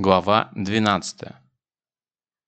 Глава 12.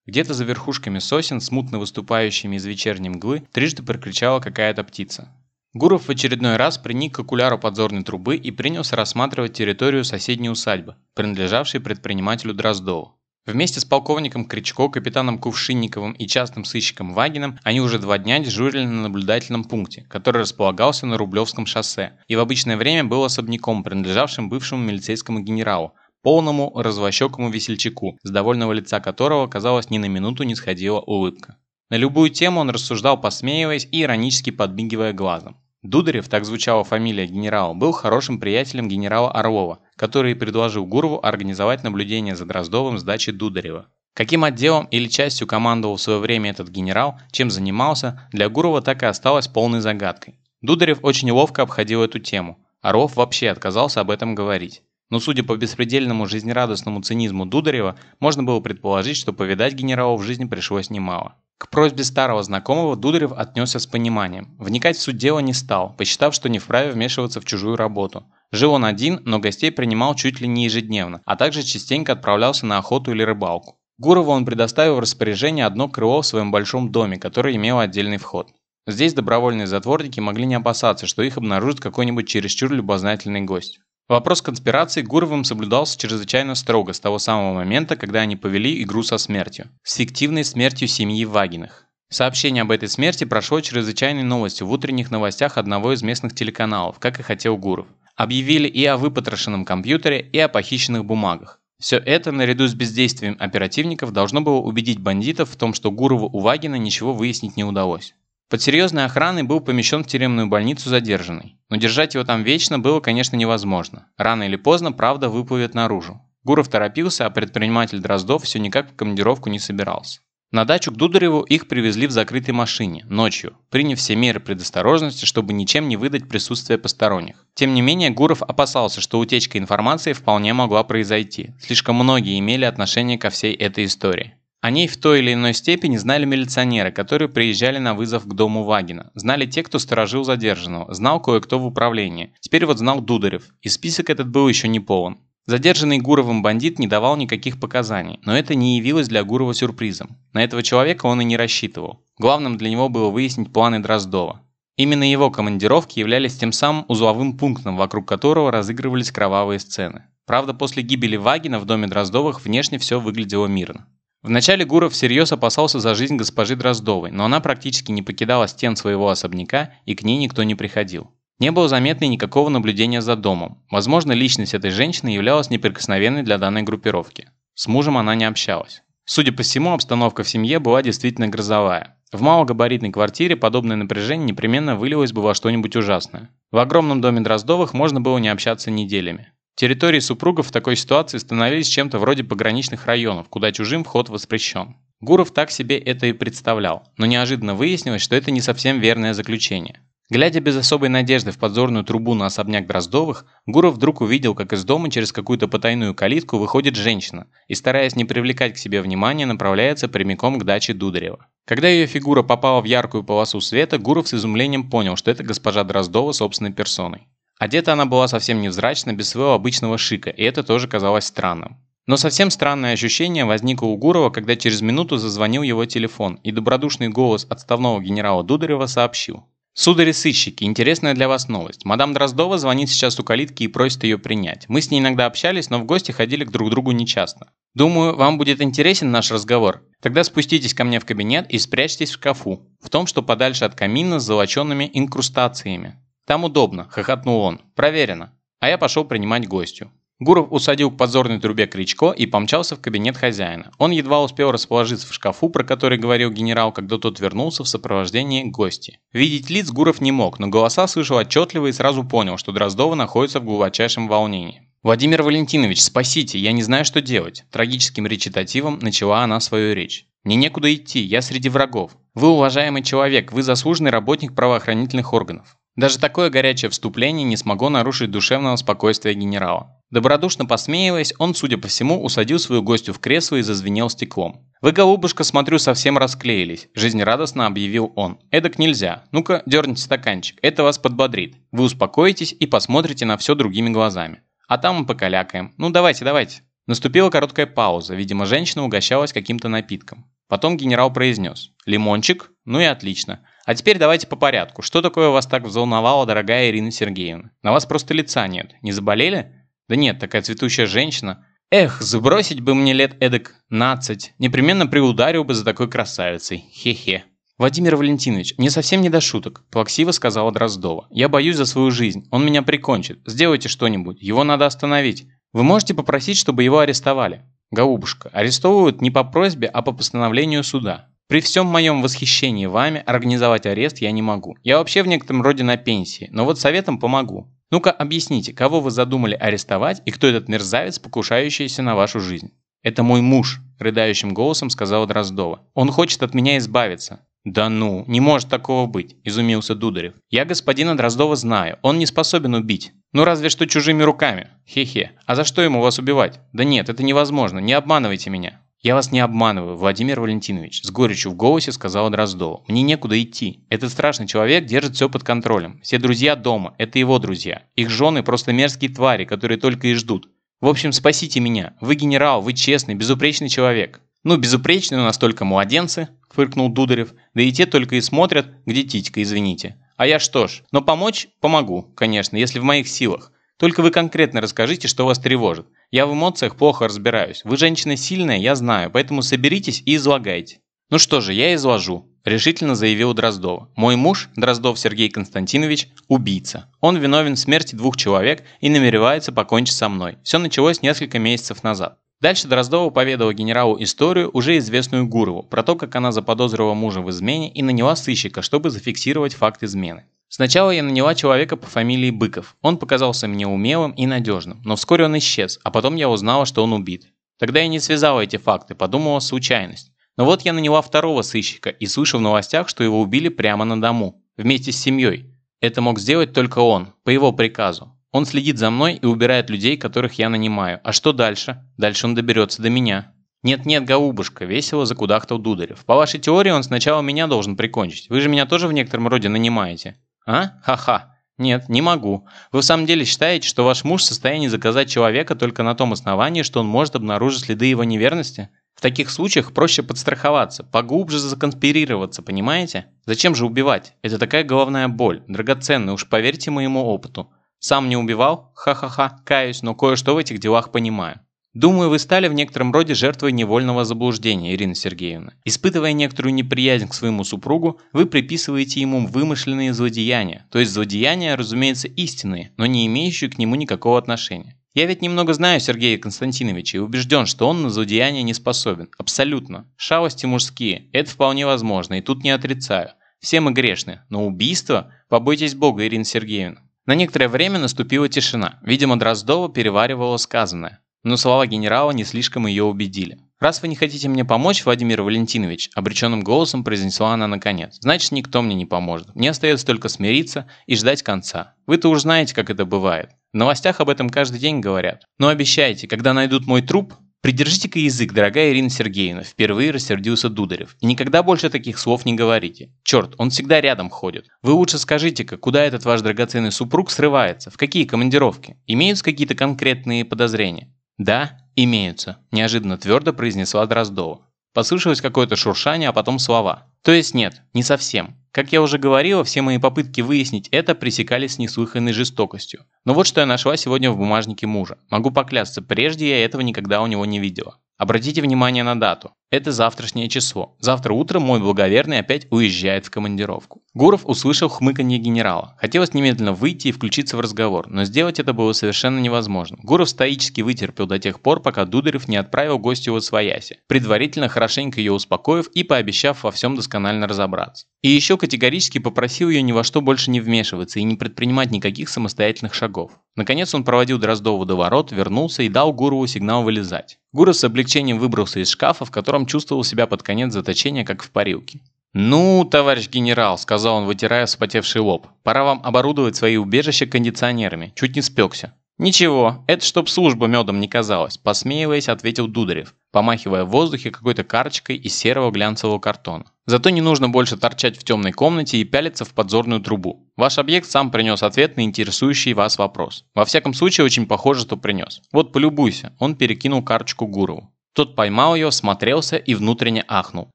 Где-то за верхушками сосен, смутно выступающими из вечерней мглы, трижды прокричала какая-то птица. Гуров в очередной раз приник к окуляру подзорной трубы и принялся рассматривать территорию соседней усадьбы, принадлежавшей предпринимателю Дроздову. Вместе с полковником Кричко, капитаном Кувшинниковым и частным сыщиком Вагиным они уже два дня дежурили на наблюдательном пункте, который располагался на Рублевском шоссе и в обычное время был особняком, принадлежавшим бывшему милицейскому генералу, полному развощекому весельчаку, с довольного лица которого, казалось, ни на минуту не сходила улыбка. На любую тему он рассуждал, посмеиваясь и иронически подмигивая глазом. Дударев, так звучала фамилия генерала, был хорошим приятелем генерала Орлова, который предложил Гурову организовать наблюдение за Дроздовым с дачи Дударева. Каким отделом или частью командовал в свое время этот генерал, чем занимался, для Гурова так и осталось полной загадкой. Дударев очень ловко обходил эту тему. Орлов вообще отказался об этом говорить. Но судя по беспредельному жизнерадостному цинизму Дударева, можно было предположить, что повидать генералу в жизни пришлось немало. К просьбе старого знакомого Дударев отнесся с пониманием. Вникать в суть дела не стал, посчитав, что не вправе вмешиваться в чужую работу. Жил он один, но гостей принимал чуть ли не ежедневно, а также частенько отправлялся на охоту или рыбалку. Гурову он предоставил в распоряжение одно крыло в своем большом доме, который имел отдельный вход. Здесь добровольные затворники могли не опасаться, что их обнаружит какой-нибудь чересчур любознательный гость. Вопрос конспирации Гуровым соблюдался чрезвычайно строго с того самого момента, когда они повели игру со смертью. С фиктивной смертью семьи Вагиных. Сообщение об этой смерти прошло чрезвычайной новостью в утренних новостях одного из местных телеканалов, как и хотел Гуров. Объявили и о выпотрошенном компьютере, и о похищенных бумагах. Все это, наряду с бездействием оперативников, должно было убедить бандитов в том, что Гурову у Вагина ничего выяснить не удалось. Под серьезной охраной был помещен в тюремную больницу задержанный. Но держать его там вечно было, конечно, невозможно. Рано или поздно правда выплывет наружу. Гуров торопился, а предприниматель Дроздов все никак в командировку не собирался. На дачу к Дудареву их привезли в закрытой машине, ночью, приняв все меры предосторожности, чтобы ничем не выдать присутствие посторонних. Тем не менее, Гуров опасался, что утечка информации вполне могла произойти. Слишком многие имели отношение ко всей этой истории. О ней в той или иной степени знали милиционеры, которые приезжали на вызов к дому Вагина. Знали те, кто сторожил задержанного. Знал кое-кто в управлении. Теперь вот знал Дударев. И список этот был еще не полон. Задержанный Гуровым бандит не давал никаких показаний, но это не явилось для Гурова сюрпризом. На этого человека он и не рассчитывал. Главным для него было выяснить планы Дроздова. Именно его командировки являлись тем самым узловым пунктом, вокруг которого разыгрывались кровавые сцены. Правда, после гибели Вагина в доме Дроздовых внешне все выглядело мирно. Вначале Гуров всерьез опасался за жизнь госпожи Дроздовой, но она практически не покидала стен своего особняка, и к ней никто не приходил. Не было заметно никакого наблюдения за домом. Возможно, личность этой женщины являлась неприкосновенной для данной группировки. С мужем она не общалась. Судя по всему, обстановка в семье была действительно грозовая. В малогабаритной квартире подобное напряжение непременно вылилось бы во что-нибудь ужасное. В огромном доме Дроздовых можно было не общаться неделями. Территории супругов в такой ситуации становились чем-то вроде пограничных районов, куда чужим вход воспрещен. Гуров так себе это и представлял, но неожиданно выяснилось, что это не совсем верное заключение. Глядя без особой надежды в подзорную трубу на особняк Дроздовых, Гуров вдруг увидел, как из дома через какую-то потайную калитку выходит женщина и, стараясь не привлекать к себе внимания, направляется прямиком к даче Дударева. Когда ее фигура попала в яркую полосу света, Гуров с изумлением понял, что это госпожа Дроздова собственной персоной. Одета она была совсем невзрачно, без своего обычного шика, и это тоже казалось странным. Но совсем странное ощущение возникло у Гурова, когда через минуту зазвонил его телефон, и добродушный голос отставного генерала Дударева сообщил. «Судари-сыщики, интересная для вас новость. Мадам Дроздова звонит сейчас у калитки и просит ее принять. Мы с ней иногда общались, но в гости ходили к друг другу нечасто. Думаю, вам будет интересен наш разговор. Тогда спуститесь ко мне в кабинет и спрячьтесь в шкафу, в том, что подальше от камина с золоченными инкрустациями. «Там удобно», – хохотнул он. «Проверено». А я пошел принимать гостю. Гуров усадил к подзорной трубе Кричко и помчался в кабинет хозяина. Он едва успел расположиться в шкафу, про который говорил генерал, когда тот вернулся в сопровождении гости. Видеть лиц Гуров не мог, но голоса слышал отчетливо и сразу понял, что Дроздова находится в глубочайшем волнении. «Владимир Валентинович, спасите, я не знаю, что делать», – трагическим речитативом начала она свою речь. «Мне некуда идти, я среди врагов. Вы уважаемый человек, вы заслуженный работник правоохранительных органов. Даже такое горячее вступление не смогло нарушить душевного спокойствия генерала. Добродушно посмеиваясь, он, судя по всему, усадил свою гостью в кресло и зазвенел стеклом. «Вы, голубушка, смотрю, совсем расклеились», – жизнерадостно объявил он. «Эдак нельзя. Ну-ка, дерните стаканчик, это вас подбодрит. Вы успокоитесь и посмотрите на все другими глазами. А там мы покалякаем. Ну давайте, давайте». Наступила короткая пауза, видимо, женщина угощалась каким-то напитком. Потом генерал произнес «Лимончик? Ну и отлично. А теперь давайте по порядку. Что такое вас так взволновало, дорогая Ирина Сергеевна? На вас просто лица нет. Не заболели? Да нет, такая цветущая женщина. Эх, сбросить бы мне лет эдак 15. Непременно приударил бы за такой красавицей. Хе-хе. «Владимир Валентинович, мне совсем не до шуток», – плаксиво сказала Дроздова. «Я боюсь за свою жизнь. Он меня прикончит. Сделайте что-нибудь. Его надо остановить. Вы можете попросить, чтобы его арестовали?» «Голубушка, арестовывают не по просьбе, а по постановлению суда. При всем моем восхищении вами организовать арест я не могу. Я вообще в некотором роде на пенсии, но вот советом помогу. Ну-ка объясните, кого вы задумали арестовать и кто этот мерзавец, покушающийся на вашу жизнь? Это мой муж, рыдающим голосом сказала Дроздова. Он хочет от меня избавиться. «Да ну, не может такого быть», – изумился Дударев. «Я господина Дроздова знаю, он не способен убить. Ну разве что чужими руками. Хе-хе. А за что ему вас убивать? Да нет, это невозможно, не обманывайте меня». «Я вас не обманываю, Владимир Валентинович», – с горечью в голосе сказала Дроздова. «Мне некуда идти. Этот страшный человек держит все под контролем. Все друзья дома – это его друзья. Их жены просто мерзкие твари, которые только и ждут. В общем, спасите меня. Вы генерал, вы честный, безупречный человек». «Ну, безупречные у нас только младенцы», – фыркнул Дударев. «Да и те только и смотрят, где титька, извините. А я что ж, но помочь помогу, конечно, если в моих силах. Только вы конкретно расскажите, что вас тревожит. Я в эмоциях плохо разбираюсь. Вы женщина сильная, я знаю, поэтому соберитесь и излагайте». «Ну что же, я изложу», – решительно заявил Дроздова. «Мой муж, Дроздов Сергей Константинович, убийца. Он виновен в смерти двух человек и намеревается покончить со мной. Все началось несколько месяцев назад. Дальше Дроздова поведала генералу историю, уже известную Гурову, про то, как она заподозрила мужа в измене и наняла сыщика, чтобы зафиксировать факт измены. Сначала я наняла человека по фамилии Быков. Он показался мне умелым и надежным, но вскоре он исчез, а потом я узнала, что он убит. Тогда я не связала эти факты, подумала случайность. Но вот я наняла второго сыщика и слышу в новостях, что его убили прямо на дому, вместе с семьей. Это мог сделать только он, по его приказу. Он следит за мной и убирает людей, которых я нанимаю. А что дальше? Дальше он доберется до меня. «Нет-нет, голубушка», – весело закудахтал Дударев. «По вашей теории он сначала меня должен прикончить. Вы же меня тоже в некотором роде нанимаете». А? Ха-ха. Нет, не могу. Вы в самом деле считаете, что ваш муж в состоянии заказать человека только на том основании, что он может обнаружить следы его неверности? В таких случаях проще подстраховаться, поглубже законспирироваться, понимаете? Зачем же убивать? Это такая головная боль, драгоценная, уж поверьте моему опыту. Сам не убивал? Ха-ха-ха, каюсь, но кое-что в этих делах понимаю. Думаю, вы стали в некотором роде жертвой невольного заблуждения, Ирина Сергеевна. Испытывая некоторую неприязнь к своему супругу, вы приписываете ему вымышленные злодеяния, то есть злодеяния, разумеется, истинные, но не имеющие к нему никакого отношения. Я ведь немного знаю Сергея Константиновича и убежден, что он на злодеяние не способен. Абсолютно. Шалости мужские. Это вполне возможно, и тут не отрицаю. Все мы грешны, но убийство? Побойтесь Бога, Ирина Сергеевна. На некоторое время наступила тишина. Видимо, Дроздова переваривала сказанное. Но слова генерала не слишком ее убедили. «Раз вы не хотите мне помочь, Владимир Валентинович», – обреченным голосом произнесла она наконец, – «значит, никто мне не поможет. Мне остается только смириться и ждать конца. Вы-то уж знаете, как это бывает. В новостях об этом каждый день говорят. Но обещайте, когда найдут мой труп, «Придержите-ка язык, дорогая Ирина Сергеевна», – впервые рассердился Дударев. «И никогда больше таких слов не говорите. Черт, он всегда рядом ходит. Вы лучше скажите-ка, куда этот ваш драгоценный супруг срывается, в какие командировки? Имеются какие-то конкретные подозрения?» «Да, имеются», – неожиданно твердо произнесла Дроздова. Послышалось какое-то шуршание, а потом слова. То есть нет, не совсем. Как я уже говорила, все мои попытки выяснить это пресекались неслыханной жестокостью. Но вот что я нашла сегодня в бумажнике мужа. Могу поклясться, прежде я этого никогда у него не видела. Обратите внимание на дату. Это завтрашнее число. Завтра утром мой благоверный опять уезжает в командировку. Гуров услышал хмыканье генерала. Хотелось немедленно выйти и включиться в разговор, но сделать это было совершенно невозможно. Гуров стоически вытерпел до тех пор, пока Дударев не отправил гостю в свояси, предварительно хорошенько ее успокоив и пообещав во всем досконально разобраться. И еще категорически попросил ее ни во что больше не вмешиваться и не предпринимать никаких самостоятельных шагов. Наконец он проводил Дроздову до ворот, вернулся и дал Гурову сигнал вылезать. Гуров с облегчением выбрался из шкафа, в котором чувствовал себя под конец заточения, как в парилке. «Ну, товарищ генерал», – сказал он, вытирая вспотевший лоб, – «пора вам оборудовать свои убежища кондиционерами. Чуть не спекся». «Ничего, это чтоб служба медом не казалась», – посмеиваясь, ответил Дударев. помахивая в воздухе какой-то карточкой из серого глянцевого картона. Зато не нужно больше торчать в темной комнате и пялиться в подзорную трубу. Ваш объект сам принес ответ на интересующий вас вопрос. Во всяком случае, очень похоже, что принес. Вот полюбуйся, он перекинул карточку Гурову. Тот поймал ее, смотрелся и внутренне ахнул.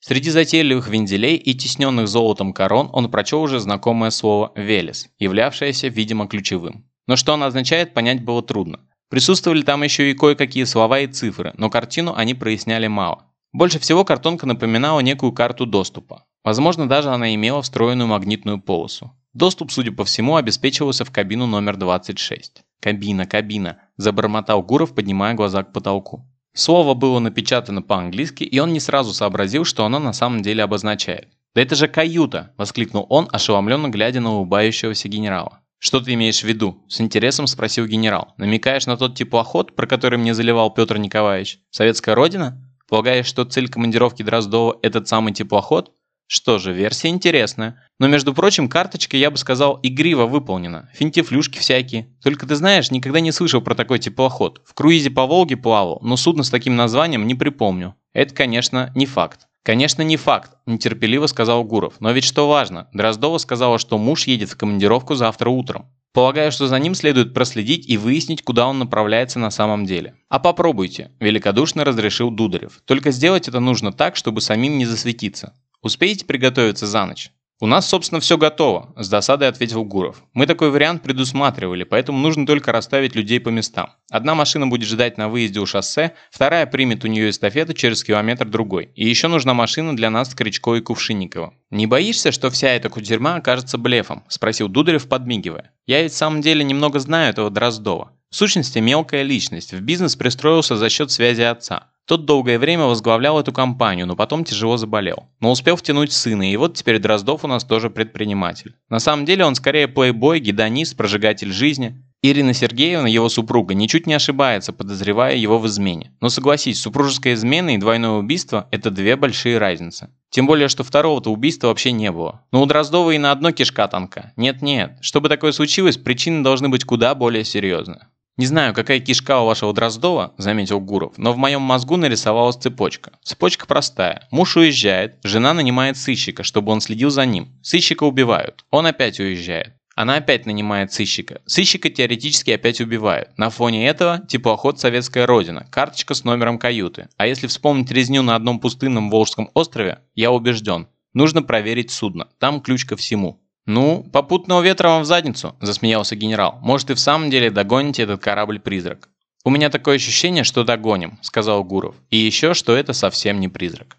Среди затейливых вензелей и тесненных золотом корон он прочел уже знакомое слово «велес», являвшееся, видимо, ключевым. Но что оно означает, понять было трудно. Присутствовали там еще и кое-какие слова и цифры, но картину они проясняли мало. Больше всего картонка напоминала некую карту доступа. Возможно, даже она имела встроенную магнитную полосу. Доступ, судя по всему, обеспечивался в кабину номер 26. «Кабина, кабина», – забормотал Гуров, поднимая глаза к потолку. Слово было напечатано по-английски, и он не сразу сообразил, что оно на самом деле обозначает. «Да это же каюта!» – воскликнул он, ошеломленно глядя на улыбающегося генерала. «Что ты имеешь в виду?» – с интересом спросил генерал. «Намекаешь на тот теплоход, про который мне заливал Петр Николаевич? Советская Родина? Полагаешь, что цель командировки Дроздова – этот самый теплоход? Что же, версия интересная. Но, между прочим, карточка, я бы сказал, игриво выполнена. Финтифлюшки всякие. Только ты знаешь, никогда не слышал про такой теплоход. В круизе по Волге плавал, но судно с таким названием не припомню. Это, конечно, не факт. «Конечно, не факт», – нетерпеливо сказал Гуров. «Но ведь что важно, Дроздова сказала, что муж едет в командировку завтра утром. Полагаю, что за ним следует проследить и выяснить, куда он направляется на самом деле. А попробуйте, великодушно разрешил Дударев. Только сделать это нужно так, чтобы самим не засветиться. Успеете приготовиться за ночь? «У нас, собственно, все готово», – с досадой ответил Гуров. «Мы такой вариант предусматривали, поэтому нужно только расставить людей по местам. Одна машина будет ждать на выезде у шоссе, вторая примет у нее эстафету через километр другой. И еще нужна машина для нас с Кричко и Кувшинникова. «Не боишься, что вся эта кутерьма окажется блефом?» – спросил Дударев, подмигивая. «Я ведь в самом деле немного знаю этого Дроздова. В сущности, мелкая личность, в бизнес пристроился за счет связи отца. Тот долгое время возглавлял эту компанию, но потом тяжело заболел. Но успел втянуть сына, и вот теперь Дроздов у нас тоже предприниматель. На самом деле он скорее плейбой, гедонист, прожигатель жизни. Ирина Сергеевна, его супруга, ничуть не ошибается, подозревая его в измене. Но согласись, супружеская измена и двойное убийство – это две большие разницы. Тем более, что второго-то убийства вообще не было. Но у Дроздова и на одно кишка танка. Нет-нет, чтобы такое случилось, причины должны быть куда более серьезные. «Не знаю, какая кишка у вашего Дроздова», – заметил Гуров, «но в моем мозгу нарисовалась цепочка. Цепочка простая. Муж уезжает, жена нанимает сыщика, чтобы он следил за ним. Сыщика убивают. Он опять уезжает. Она опять нанимает сыщика. Сыщика теоретически опять убивают. На фоне этого теплоход «Советская Родина», карточка с номером каюты. А если вспомнить резню на одном пустынном Волжском острове, я убежден, нужно проверить судно. Там ключ ко всему. «Ну, попутного ветра вам в задницу», – засмеялся генерал. «Может, и в самом деле догоните этот корабль-призрак». «У меня такое ощущение, что догоним», – сказал Гуров. «И еще, что это совсем не призрак».